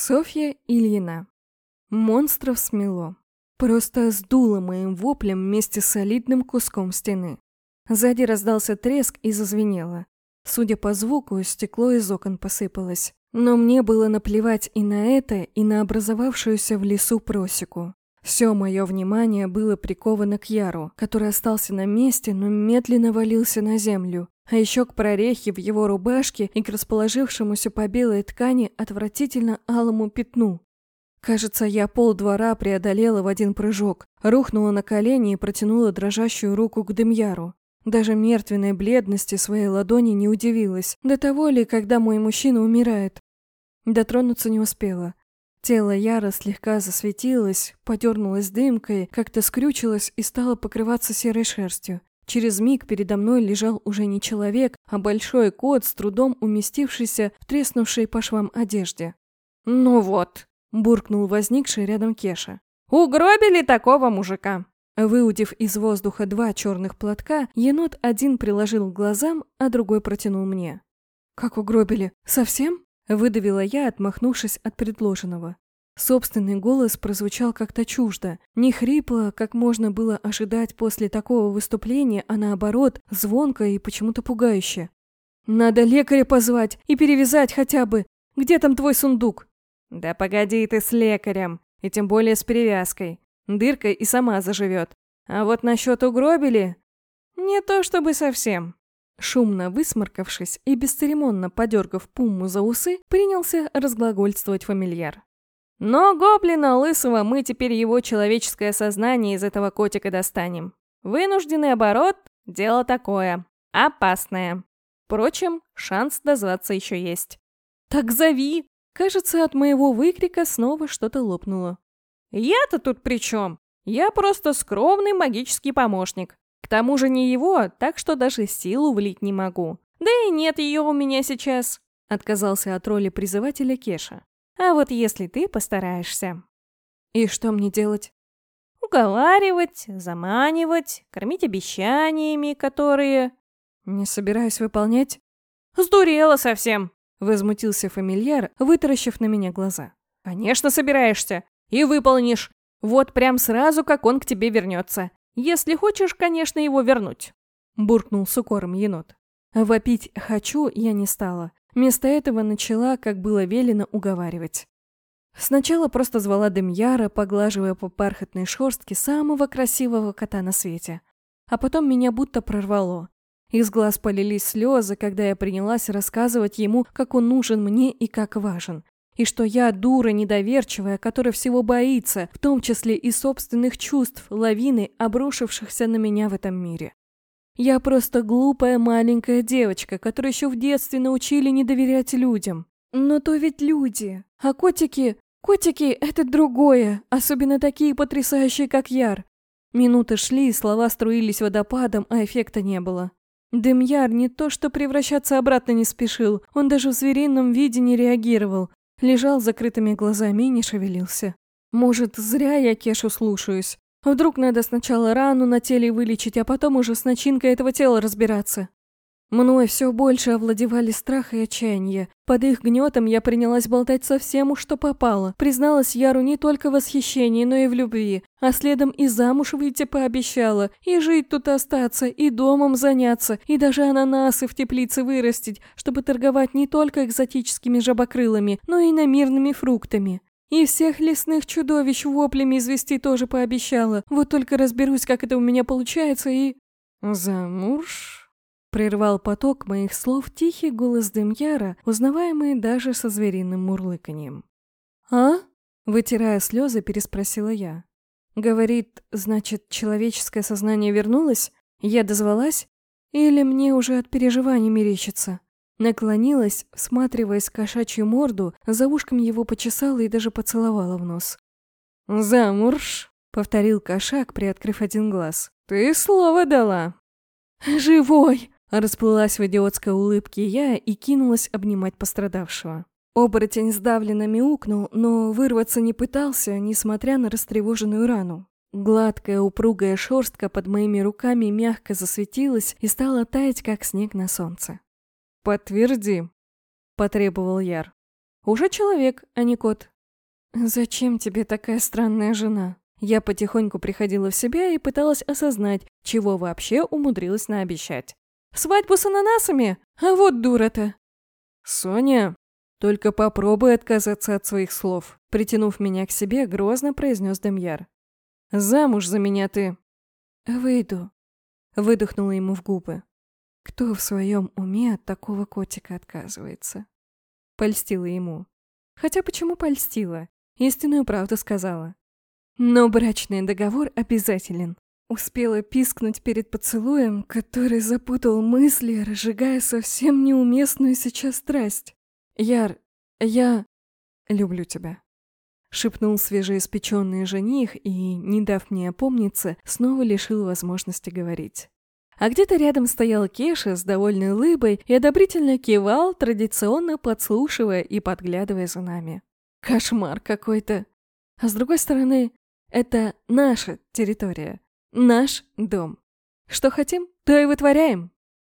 Софья Ильина. Монстров смело. Просто сдуло моим воплем вместе с солидным куском стены. Сзади раздался треск и зазвенело. Судя по звуку, стекло из окон посыпалось. Но мне было наплевать и на это, и на образовавшуюся в лесу просеку. Все мое внимание было приковано к Яру, который остался на месте, но медленно валился на землю, а еще к прорехе в его рубашке и к расположившемуся по белой ткани отвратительно алому пятну. Кажется, я пол двора преодолела в один прыжок, рухнула на колени и протянула дрожащую руку к Демьяру. Даже мертвенной бледности своей ладони не удивилась. До того ли, когда мой мужчина умирает? Дотронуться не успела. Тело Яра слегка засветилось, подернулось дымкой, как-то скрючилось и стало покрываться серой шерстью. Через миг передо мной лежал уже не человек, а большой кот, с трудом уместившийся в треснувшей по швам одежде. «Ну вот», – буркнул возникший рядом Кеша. «Угробили такого мужика!» Выудив из воздуха два черных платка, енот один приложил к глазам, а другой протянул мне. «Как угробили? Совсем?» – выдавила я, отмахнувшись от предложенного. Собственный голос прозвучал как-то чуждо, не хрипло, как можно было ожидать после такого выступления, а наоборот, звонко и почему-то пугающе. «Надо лекаря позвать и перевязать хотя бы. Где там твой сундук?» «Да погоди ты с лекарем, и тем более с перевязкой. Дырка и сама заживет. А вот насчет угробили... Не то чтобы совсем». Шумно высморкавшись и бесцеремонно подергав пуму за усы, принялся разглагольствовать фамильяр. Но гоблина лысого мы теперь его человеческое сознание из этого котика достанем. Вынужденный оборот – дело такое. Опасное. Впрочем, шанс дозваться еще есть. «Так зови!» Кажется, от моего выкрика снова что-то лопнуло. «Я-то тут при чем? Я просто скромный магический помощник. К тому же не его, так что даже силу влить не могу. Да и нет ее у меня сейчас», — отказался от роли призывателя Кеша. А вот если ты постараешься... И что мне делать? Уговаривать, заманивать, кормить обещаниями, которые... Не собираюсь выполнять. Сдурела совсем, возмутился фамильяр, вытаращив на меня глаза. Конечно, собираешься. И выполнишь. Вот прям сразу, как он к тебе вернется. Если хочешь, конечно, его вернуть. Буркнул с укором енот. Вопить «хочу» я не стала. Вместо этого начала, как было велено, уговаривать. Сначала просто звала Демьяра, поглаживая по бархатной шерстке самого красивого кота на свете. А потом меня будто прорвало. Из глаз полились слезы, когда я принялась рассказывать ему, как он нужен мне и как важен. И что я дура недоверчивая, которая всего боится, в том числе и собственных чувств, лавины, обрушившихся на меня в этом мире. Я просто глупая маленькая девочка, которую еще в детстве научили не доверять людям. Но то ведь люди. А котики... Котики — это другое, особенно такие потрясающие, как Яр. Минуты шли, слова струились водопадом, а эффекта не было. Демьяр не то что превращаться обратно не спешил, он даже в зверином виде не реагировал. Лежал с закрытыми глазами и не шевелился. Может, зря я Кешу слушаюсь. Вдруг надо сначала рану на теле вылечить, а потом уже с начинкой этого тела разбираться. Мной все больше овладевали страх и отчаяние. Под их гнетом я принялась болтать со всем, что попало. Призналась Яру не только в восхищении, но и в любви. А следом и замуж выйти пообещала. И жить тут остаться, и домом заняться, и даже ананасы в теплице вырастить, чтобы торговать не только экзотическими жабокрылами, но и намирными фруктами. И всех лесных чудовищ воплями извести тоже пообещала. Вот только разберусь, как это у меня получается, и... «Замуж?» Прервал поток моих слов тихий голос Демьяра, узнаваемый даже со звериным мурлыканьем. «А?» Вытирая слезы, переспросила я. «Говорит, значит, человеческое сознание вернулось? Я дозвалась? Или мне уже от переживаний мерещится?» Наклонилась, всматриваясь в кошачью морду, за ушком его почесала и даже поцеловала в нос. «Замурш!» — повторил кошак, приоткрыв один глаз. «Ты слово дала!» «Живой!» — расплылась в идиотской улыбке я и кинулась обнимать пострадавшего. Оборотень сдавленно мяукнул, но вырваться не пытался, несмотря на растревоженную рану. Гладкая упругая шерстка под моими руками мягко засветилась и стала таять, как снег на солнце. «Подтверди», — потребовал Яр. Уже человек, а не кот. «Зачем тебе такая странная жена?» Я потихоньку приходила в себя и пыталась осознать, чего вообще умудрилась наобещать. «Свадьбу с ананасами? А вот дура-то!» «Соня, только попробуй отказаться от своих слов», притянув меня к себе, грозно произнес Демьяр. «Замуж за меня ты!» «Выйду», — выдохнула ему в губы. Кто в своем уме от такого котика отказывается? Польстила ему. Хотя почему польстила? Истинную правду сказала. Но брачный договор обязателен. Успела пискнуть перед поцелуем, который запутал мысли, разжигая совсем неуместную сейчас страсть. «Яр, я люблю тебя», — шепнул свежеиспеченный жених и, не дав мне опомниться, снова лишил возможности говорить. А где-то рядом стоял Кеша с довольной улыбой и одобрительно кивал, традиционно подслушивая и подглядывая за нами. Кошмар какой-то. А с другой стороны, это наша территория, наш дом. Что хотим, то и вытворяем.